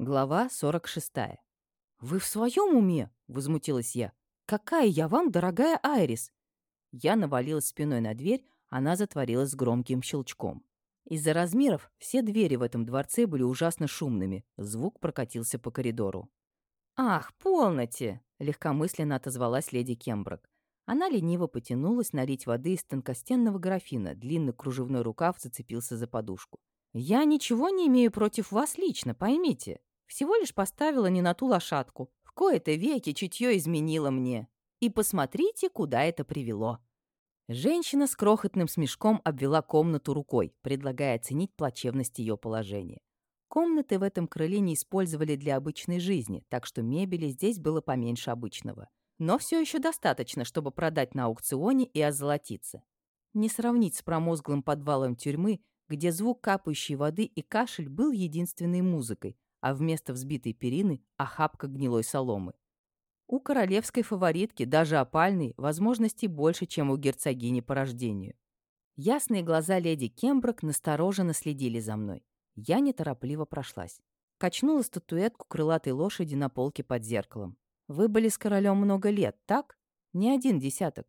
Глава 46. «Вы в своем уме?» — возмутилась я. «Какая я вам, дорогая Айрис?» Я навалилась спиной на дверь, она затворилась с громким щелчком. Из-за размеров все двери в этом дворце были ужасно шумными. Звук прокатился по коридору. «Ах, полноте!» — легкомысленно отозвалась леди Кемброк. Она лениво потянулась налить воды из тонкостенного графина, длинный кружевной рукав зацепился за подушку. «Я ничего не имею против вас лично, поймите. Всего лишь поставила не на ту лошадку. В кои-то веки чутье изменило мне. И посмотрите, куда это привело». Женщина с крохотным смешком обвела комнату рукой, предлагая оценить плачевность ее положения. Комнаты в этом крыле не использовали для обычной жизни, так что мебели здесь было поменьше обычного. Но все еще достаточно, чтобы продать на аукционе и озолотиться. Не сравнить с промозглым подвалом тюрьмы, где звук капающей воды и кашель был единственной музыкой, а вместо взбитой перины — охапка гнилой соломы. У королевской фаворитки, даже опальной, возможностей больше, чем у герцогини по рождению. Ясные глаза леди Кемброк настороженно следили за мной. Я неторопливо прошлась. Качнула статуэтку крылатой лошади на полке под зеркалом. Вы были с королем много лет, так? Не один десяток.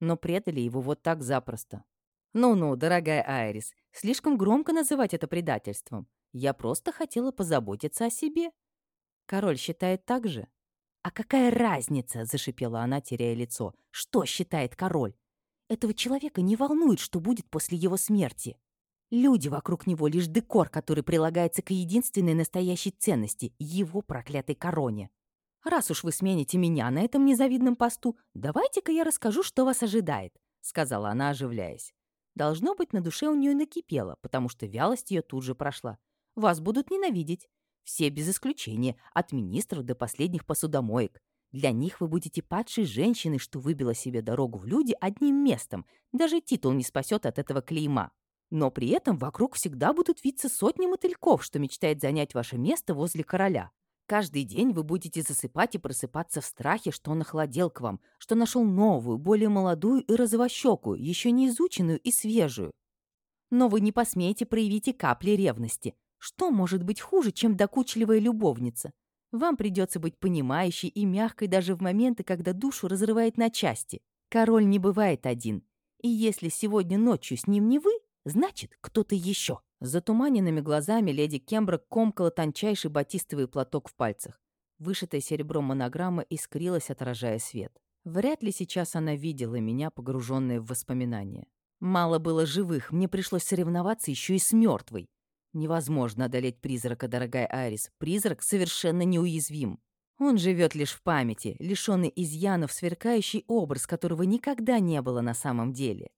Но предали его вот так запросто. Ну-ну, дорогая Айрис, слишком громко называть это предательством. Я просто хотела позаботиться о себе. Король считает так же? «А какая разница?» — зашипела она, теряя лицо. «Что считает король? Этого человека не волнует, что будет после его смерти. Люди вокруг него — лишь декор, который прилагается к единственной настоящей ценности — его проклятой короне. Раз уж вы смените меня на этом незавидном посту, давайте-ка я расскажу, что вас ожидает», — сказала она, оживляясь. Должно быть, на душе у нее накипело, потому что вялость ее тут же прошла. «Вас будут ненавидеть. Все без исключения, от министров до последних посудомоек. Для них вы будете падшей женщиной, что выбила себе дорогу в люди одним местом. Даже титул не спасет от этого клейма. Но при этом вокруг всегда будут виться сотни мотыльков, что мечтает занять ваше место возле короля. Каждый день вы будете засыпать и просыпаться в страхе, что он охладел к вам, что нашел новую, более молодую и розовощекую, еще не изученную и свежую. Но вы не посмеете проявить и капли ревности, что может быть хуже, чем докучливая любовница? Вам придется быть понимающей и мягкой даже в моменты, когда душу разрывает на части. Король не бывает один. И если сегодня ночью с ним не вы, значит, кто-то еще. Затуманенными глазами леди Кембра комкала тончайший батистовый платок в пальцах. Вышитая серебром монограмма искрилась, отражая свет. Вряд ли сейчас она видела меня, погруженная в воспоминания. Мало было живых, мне пришлось соревноваться еще и с мертвой. Невозможно одолеть призрака, дорогая Арис. Призрак совершенно неуязвим. Он живет лишь в памяти, лишенный изъянов, сверкающий образ, которого никогда не было на самом деле.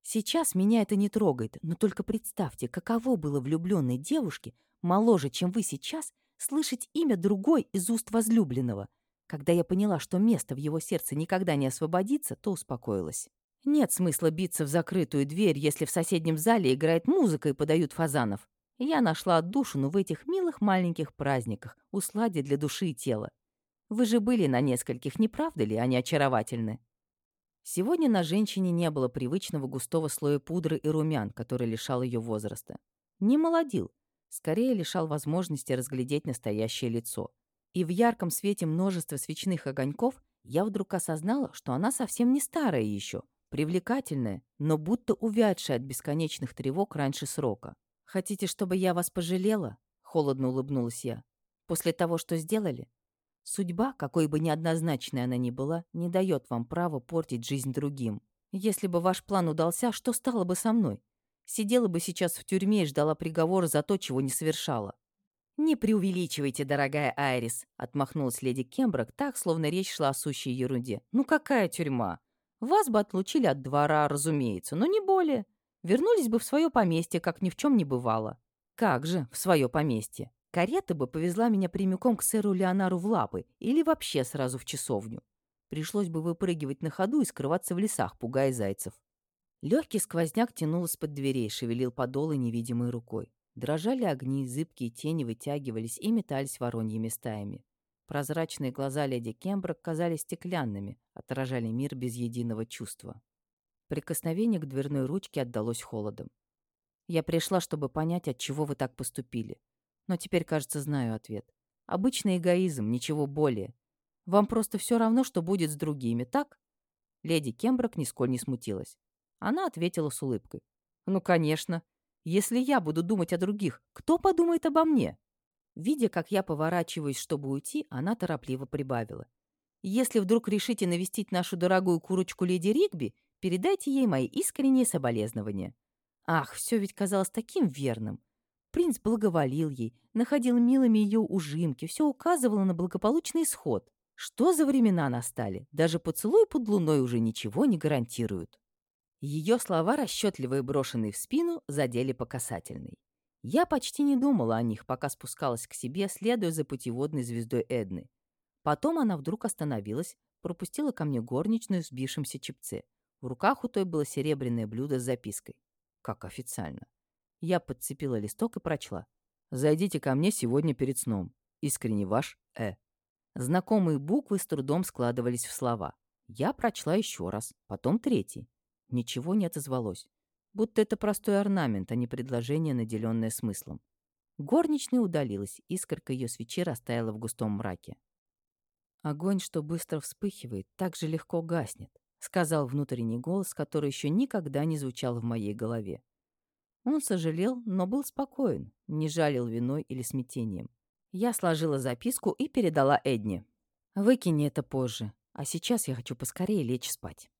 Сейчас меня это не трогает, но только представьте, каково было влюбленной девушке, моложе, чем вы сейчас, слышать имя другой из уст возлюбленного. Когда я поняла, что место в его сердце никогда не освободится, то успокоилась. Нет смысла биться в закрытую дверь, если в соседнем зале играет музыка и подают фазанов я нашла отдушину в этих милых маленьких праздниках, усладе для души и тела. Вы же были на нескольких, не правда ли, они очаровательны? Сегодня на женщине не было привычного густого слоя пудры и румян, который лишал ее возраста. Не молодил, скорее лишал возможности разглядеть настоящее лицо. И в ярком свете множества свечных огоньков я вдруг осознала, что она совсем не старая еще, привлекательная, но будто увядшая от бесконечных тревог раньше срока. «Хотите, чтобы я вас пожалела?» — холодно улыбнулась я. «После того, что сделали? Судьба, какой бы неоднозначной она ни была, не дает вам права портить жизнь другим. Если бы ваш план удался, что стало бы со мной? Сидела бы сейчас в тюрьме и ждала приговора за то, чего не совершала». «Не преувеличивайте, дорогая Айрис», — отмахнулась леди Кемброк так, словно речь шла о сущей ерунде. «Ну какая тюрьма? Вас бы отлучили от двора, разумеется, но не более вернулись бы в свое поместье, как ни в чем не бывало. Как же в свое поместье? Карета бы повезла меня прямиком к сэру Леонару в лапы или вообще сразу в часовню. Пришлось бы выпрыгивать на ходу и скрываться в лесах, пугая зайцев. Легкий сквозняк тянул из-под дверей, шевелил подолы невидимой рукой. Дрожали огни, зыбкие тени вытягивались и метались вороньими стаями. Прозрачные глаза леди Кемброк казались стеклянными, отражали мир без единого чувства. Прикосновение к дверной ручке отдалось холодом. Я пришла, чтобы понять, от чего вы так поступили. Но теперь, кажется, знаю ответ. Обычный эгоизм, ничего более. Вам просто все равно, что будет с другими, так?» Леди Кемброк нисколь не смутилась. Она ответила с улыбкой. «Ну, конечно. Если я буду думать о других, кто подумает обо мне?» Видя, как я поворачиваюсь, чтобы уйти, она торопливо прибавила. «Если вдруг решите навестить нашу дорогую курочку леди Ригби, передайте ей мои искренние соболезнования». Ах, все ведь казалось таким верным. Принц благоволил ей, находил милыми ее ужимки, все указывало на благополучный исход. Что за времена настали? Даже поцелуй под луной уже ничего не гарантируют. Ее слова, расчетливые брошенные в спину, задели по касательной. Я почти не думала о них, пока спускалась к себе, следуя за путеводной звездой Эдны. Потом она вдруг остановилась, пропустила ко мне горничную в сбившемся чепце. В руках у той было серебряное блюдо с запиской. Как официально. Я подцепила листок и прочла. «Зайдите ко мне сегодня перед сном. Искренне ваш Э». Знакомые буквы с трудом складывались в слова. Я прочла еще раз, потом третий. Ничего не отозвалось. Будто это простой орнамент, а не предложение, наделенное смыслом. Горничная удалилась, искорка ее свечи растаяла в густом мраке. «Огонь, что быстро вспыхивает, так же легко гаснет», — сказал внутренний голос, который еще никогда не звучал в моей голове. Он сожалел, но был спокоен, не жалил виной или смятением. Я сложила записку и передала Эдне. «Выкини это позже, а сейчас я хочу поскорее лечь спать».